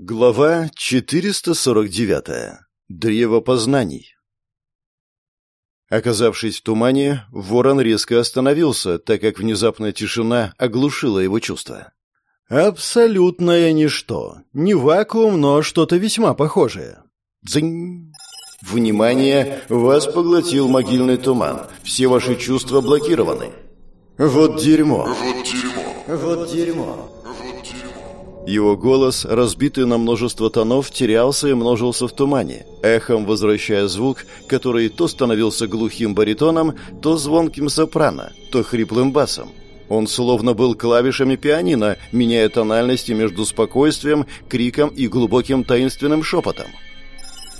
Глава 449. Древо познаний. Оказавшись в тумане, ворон резко остановился, так как внезапная тишина оглушила его чувства. Абсолютное ничто. Не вакуум, но что-то весьма похожее. Дзынь. Внимание! Вас поглотил могильный туман. Все ваши чувства блокированы. Вот дерьмо. Вот дерьмо. Вот дерьмо. Его голос, разбитый на множество тонов, терялся и множился в тумане, эхом возвращая звук, который то становился глухим баритоном, то звонким сопрано, то хриплым басом. Он словно был клавишами пианино, меняя тональности между спокойствием, криком и глубоким таинственным шепотом.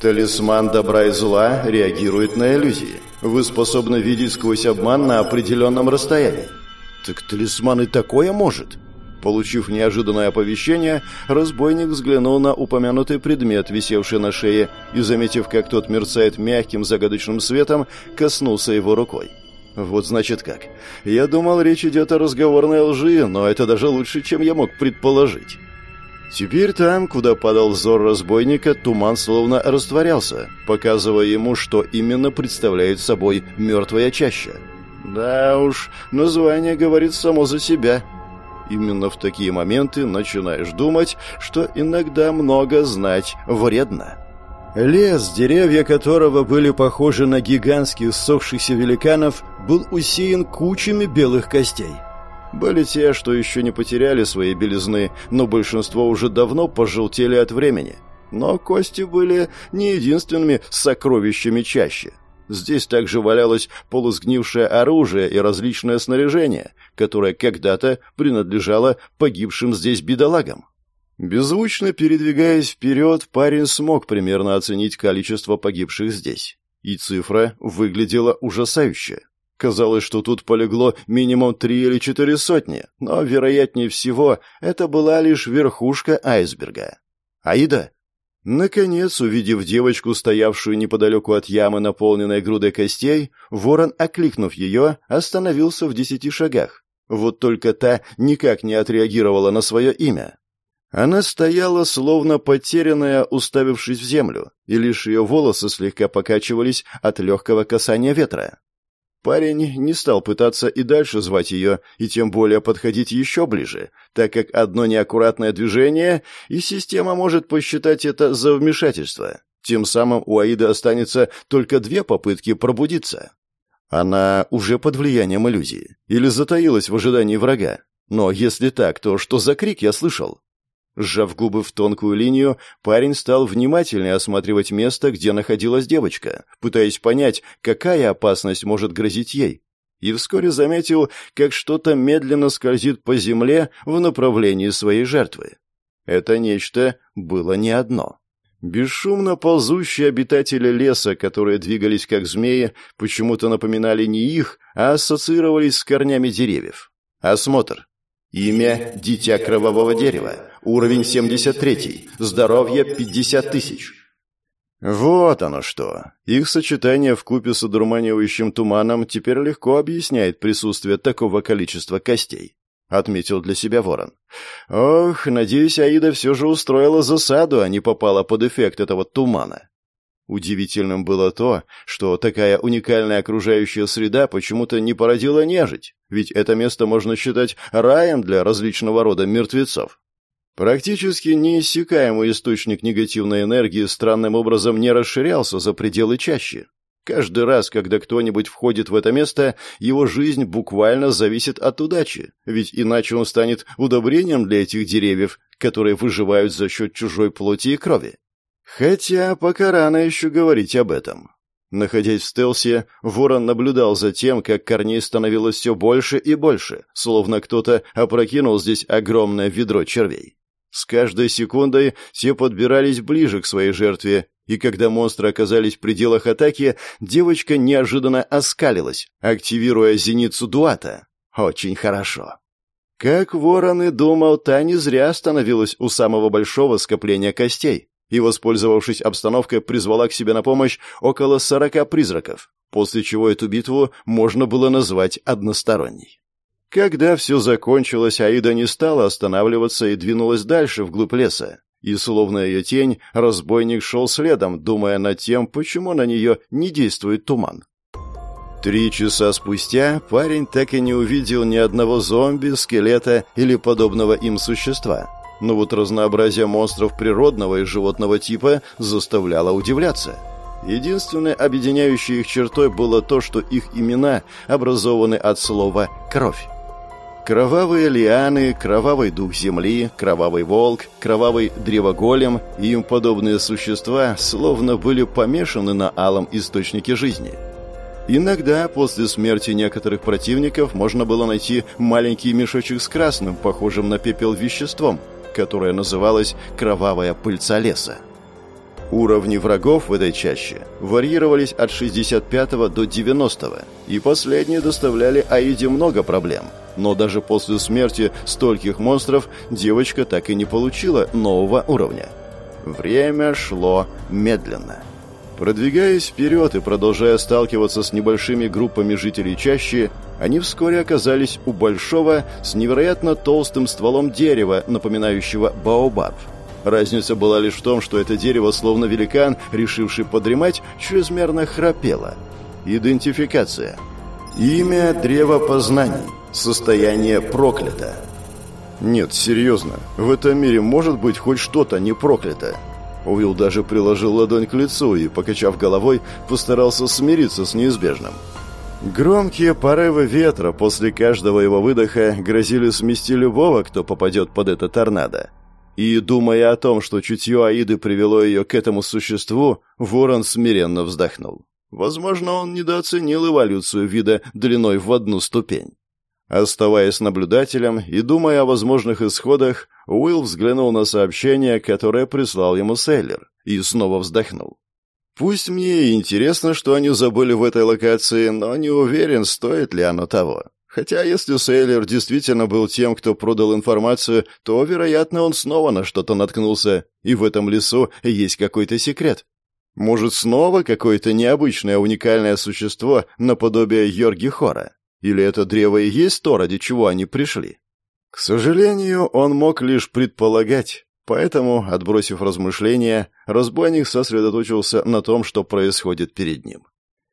Талисман добра и зла реагирует на иллюзии. Вы способны видеть сквозь обман на определенном расстоянии. Так талисман и такое может? Получив неожиданное оповещение, разбойник взглянул на упомянутый предмет, висевший на шее, и, заметив, как тот мерцает мягким загадочным светом, коснулся его рукой. Вот значит как. Я думал, речь идет о разговорной лжи, но это даже лучше, чем я мог предположить. Теперь там, куда падал взор разбойника, туман словно растворялся, показывая ему, что именно представляет собой мертвая чаща. Да уж, название говорит само за себя. Именно в такие моменты начинаешь думать, что иногда много знать вредно. Лес, деревья которого были похожи на гигантских ссохшихся великанов, был усеян кучами белых костей. Были те, что еще не потеряли свои белизны, но большинство уже давно пожелтели от времени. Но кости были не единственными сокровищами чаще. Здесь также валялось полусгнившее оружие и различное снаряжение, которое когда-то принадлежало погибшим здесь бедолагам. Беззвучно передвигаясь вперед, парень смог примерно оценить количество погибших здесь. И цифра выглядела ужасающе. Казалось, что тут полегло минимум три или четыре сотни, но, вероятнее всего, это была лишь верхушка айсберга. «Аида?» Наконец, увидев девочку, стоявшую неподалеку от ямы, наполненной грудой костей, ворон, окликнув ее, остановился в десяти шагах. Вот только та никак не отреагировала на свое имя. Она стояла, словно потерянная, уставившись в землю, и лишь ее волосы слегка покачивались от легкого касания ветра. Парень не стал пытаться и дальше звать ее, и тем более подходить еще ближе, так как одно неаккуратное движение, и система может посчитать это за вмешательство. Тем самым у Аиды останется только две попытки пробудиться. Она уже под влиянием иллюзии. Или затаилась в ожидании врага. Но если так, то что за крик я слышал? Сжав губы в тонкую линию, парень стал внимательнее осматривать место, где находилась девочка, пытаясь понять, какая опасность может грозить ей. И вскоре заметил, как что-то медленно скользит по земле в направлении своей жертвы. Это нечто было не одно. Бесшумно ползущие обитатели леса, которые двигались как змеи, почему-то напоминали не их, а ассоциировались с корнями деревьев. Осмотр. Имя – Дитя Кровавого Дерева. Уровень 73. Здоровье 50 тысяч. Вот оно что. Их сочетание в купе с одурманивающим туманом теперь легко объясняет присутствие такого количества костей. Отметил для себя ворон. Ох, надеюсь, Аида все же устроила засаду, а не попала под эффект этого тумана. Удивительным было то, что такая уникальная окружающая среда почему-то не породила нежить, ведь это место можно считать раем для различного рода мертвецов. Практически неиссякаемый источник негативной энергии странным образом не расширялся за пределы чащи. Каждый раз, когда кто-нибудь входит в это место, его жизнь буквально зависит от удачи, ведь иначе он станет удобрением для этих деревьев, которые выживают за счет чужой плоти и крови. Хотя пока рано еще говорить об этом. Находясь в стелсе, ворон наблюдал за тем, как корней становилось все больше и больше, словно кто-то опрокинул здесь огромное ведро червей. С каждой секундой все подбирались ближе к своей жертве, и когда монстры оказались в пределах атаки, девочка неожиданно оскалилась, активируя зеницу дуата. Очень хорошо. Как ворон и думал, та не зря остановилась у самого большого скопления костей и, воспользовавшись обстановкой, призвала к себе на помощь около сорока призраков, после чего эту битву можно было назвать односторонней. Когда все закончилось, Аида не стала останавливаться и двинулась дальше, вглубь леса, И, словно ее тень, разбойник шел следом, думая над тем, почему на нее не действует туман. Три часа спустя парень так и не увидел ни одного зомби, скелета или подобного им существа. Но вот разнообразие монстров природного и животного типа заставляло удивляться. Единственной объединяющей их чертой было то, что их имена образованы от слова «кровь». Кровавые лианы, кровавый дух земли, кровавый волк, кровавый древоголем и им подобные существа словно были помешаны на алом источнике жизни. Иногда после смерти некоторых противников можно было найти маленький мешочек с красным, похожим на пепел веществом, которое называлось «кровавая пыльца леса». Уровни врагов в этой чаще варьировались от 65 до 90, и последние доставляли Аиде много проблем. Но даже после смерти стольких монстров девочка так и не получила нового уровня. Время шло медленно. Продвигаясь вперед и продолжая сталкиваться с небольшими группами жителей чаще, они вскоре оказались у большого с невероятно толстым стволом дерева, напоминающего баобаб – Разница была лишь в том, что это дерево, словно великан, решивший подремать, чрезмерно храпело. Идентификация. Имя древа познаний. Состояние проклято. Нет, серьезно, в этом мире может быть хоть что-то не проклято. Уилл даже приложил ладонь к лицу и, покачав головой, постарался смириться с неизбежным. Громкие порывы ветра после каждого его выдоха грозили смести любого, кто попадет под это торнадо. И, думая о том, что чутье Аиды привело ее к этому существу, ворон смиренно вздохнул. Возможно, он недооценил эволюцию вида длиной в одну ступень. Оставаясь наблюдателем и думая о возможных исходах, Уилл взглянул на сообщение, которое прислал ему Сейлер, и снова вздохнул. Пусть мне интересно, что они забыли в этой локации, но не уверен, стоит ли оно того. Хотя, если Сейлер действительно был тем, кто продал информацию, то, вероятно, он снова на что-то наткнулся, и в этом лесу есть какой-то секрет. Может, снова какое-то необычное уникальное существо наподобие Йорги Хора? Или это древо и есть то, ради чего они пришли? К сожалению, он мог лишь предполагать. Поэтому, отбросив размышления, разбойник сосредоточился на том, что происходит перед ним.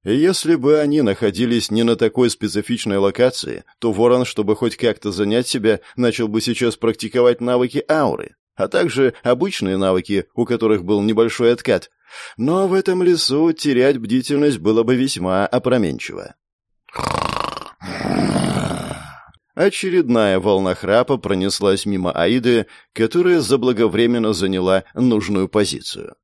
Если бы они находились не на такой специфичной локации, то Ворон, чтобы хоть как-то занять себя, начал бы сейчас практиковать навыки ауры, а также обычные навыки, у которых был небольшой откат. Но в этом лесу терять бдительность было бы весьма опроменчиво. Очередная волна храпа пронеслась мимо Аиды, которая заблаговременно заняла нужную позицию.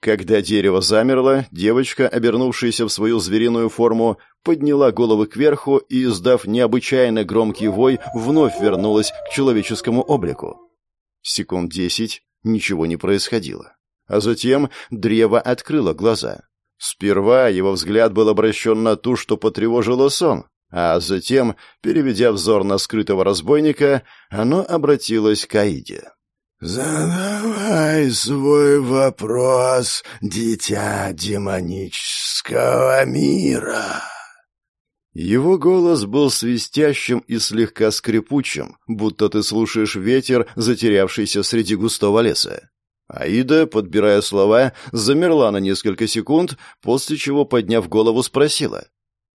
Когда дерево замерло, девочка, обернувшаяся в свою звериную форму, подняла голову кверху и, издав необычайно громкий вой, вновь вернулась к человеческому облику. Секунд десять ничего не происходило. А затем древо открыло глаза. Сперва его взгляд был обращен на ту, что потревожило сон, а затем, переведя взор на скрытого разбойника, оно обратилось к Аиде. «Задавай свой вопрос, дитя демонического мира!» Его голос был свистящим и слегка скрипучим, будто ты слушаешь ветер, затерявшийся среди густого леса. Аида, подбирая слова, замерла на несколько секунд, после чего, подняв голову, спросила.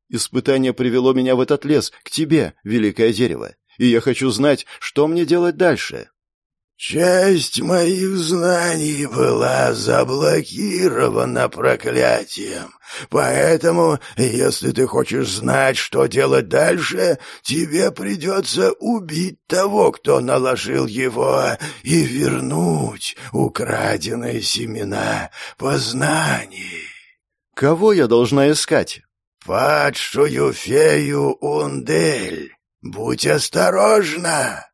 «Испытание привело меня в этот лес, к тебе, великое дерево, и я хочу знать, что мне делать дальше». Часть моих знаний была заблокирована проклятием, поэтому, если ты хочешь знать, что делать дальше, тебе придется убить того, кто наложил его, и вернуть украденные семена познаний. Кого я должна искать? Падшую фею Ундель. Будь осторожна.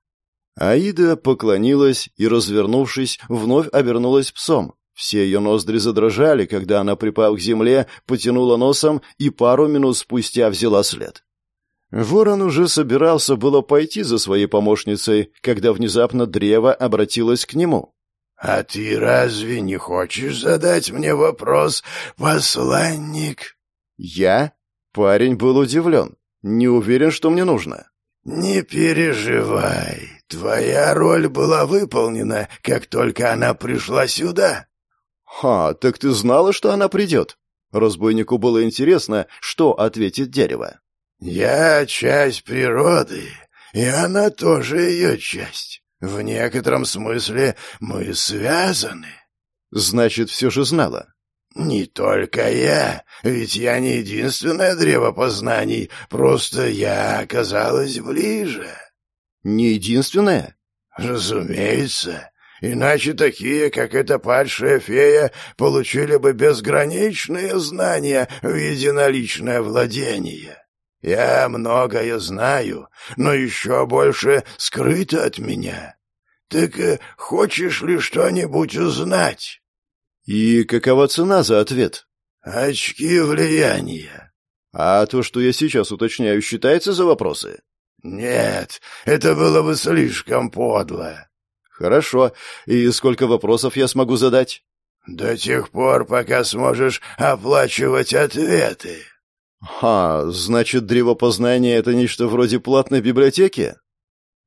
Аида поклонилась и, развернувшись, вновь обернулась псом. Все ее ноздри задрожали, когда она, припав к земле, потянула носом и пару минут спустя взяла след. Ворон уже собирался было пойти за своей помощницей, когда внезапно древо обратилось к нему. «А ты разве не хочешь задать мне вопрос, посланник?» «Я?» Парень был удивлен. «Не уверен, что мне нужно». «Не переживай, твоя роль была выполнена, как только она пришла сюда». «Ха, так ты знала, что она придет?» Разбойнику было интересно, что ответит дерево. «Я часть природы, и она тоже ее часть. В некотором смысле мы связаны». «Значит, все же знала». «Не только я, ведь я не единственное древо познаний, просто я оказалась ближе». «Не единственное?» «Разумеется. Иначе такие, как эта падшая фея, получили бы безграничные знания в единоличное владение. Я многое знаю, но еще больше скрыто от меня. Так э, хочешь ли что-нибудь узнать?» «И какова цена за ответ?» «Очки влияния». «А то, что я сейчас уточняю, считается за вопросы?» «Нет, это было бы слишком подло». «Хорошо. И сколько вопросов я смогу задать?» «До тех пор, пока сможешь оплачивать ответы». «Ха, значит, древопознание — это нечто вроде платной библиотеки?»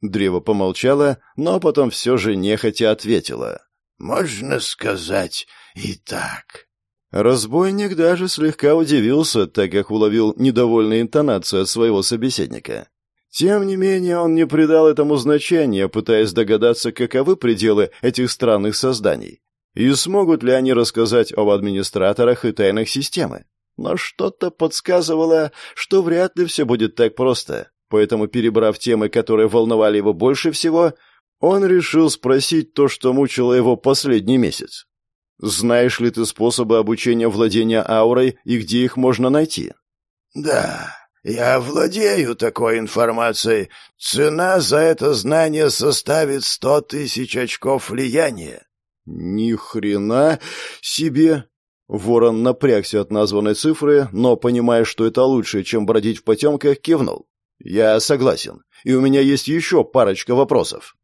Древо помолчало, но потом все же нехотя ответило. «Можно сказать и так». Разбойник даже слегка удивился, так как уловил недовольную интонацию от своего собеседника. Тем не менее, он не придал этому значения, пытаясь догадаться, каковы пределы этих странных созданий, и смогут ли они рассказать об администраторах и тайнах системы. Но что-то подсказывало, что вряд ли все будет так просто, поэтому, перебрав темы, которые волновали его больше всего, он решил спросить то, что мучило его последний месяц. «Знаешь ли ты способы обучения владения аурой и где их можно найти?» «Да», «Я владею такой информацией. Цена за это знание составит сто тысяч очков влияния». «Ни хрена себе!» Ворон напрягся от названной цифры, но, понимая, что это лучше, чем бродить в потемках, кивнул. «Я согласен. И у меня есть еще парочка вопросов».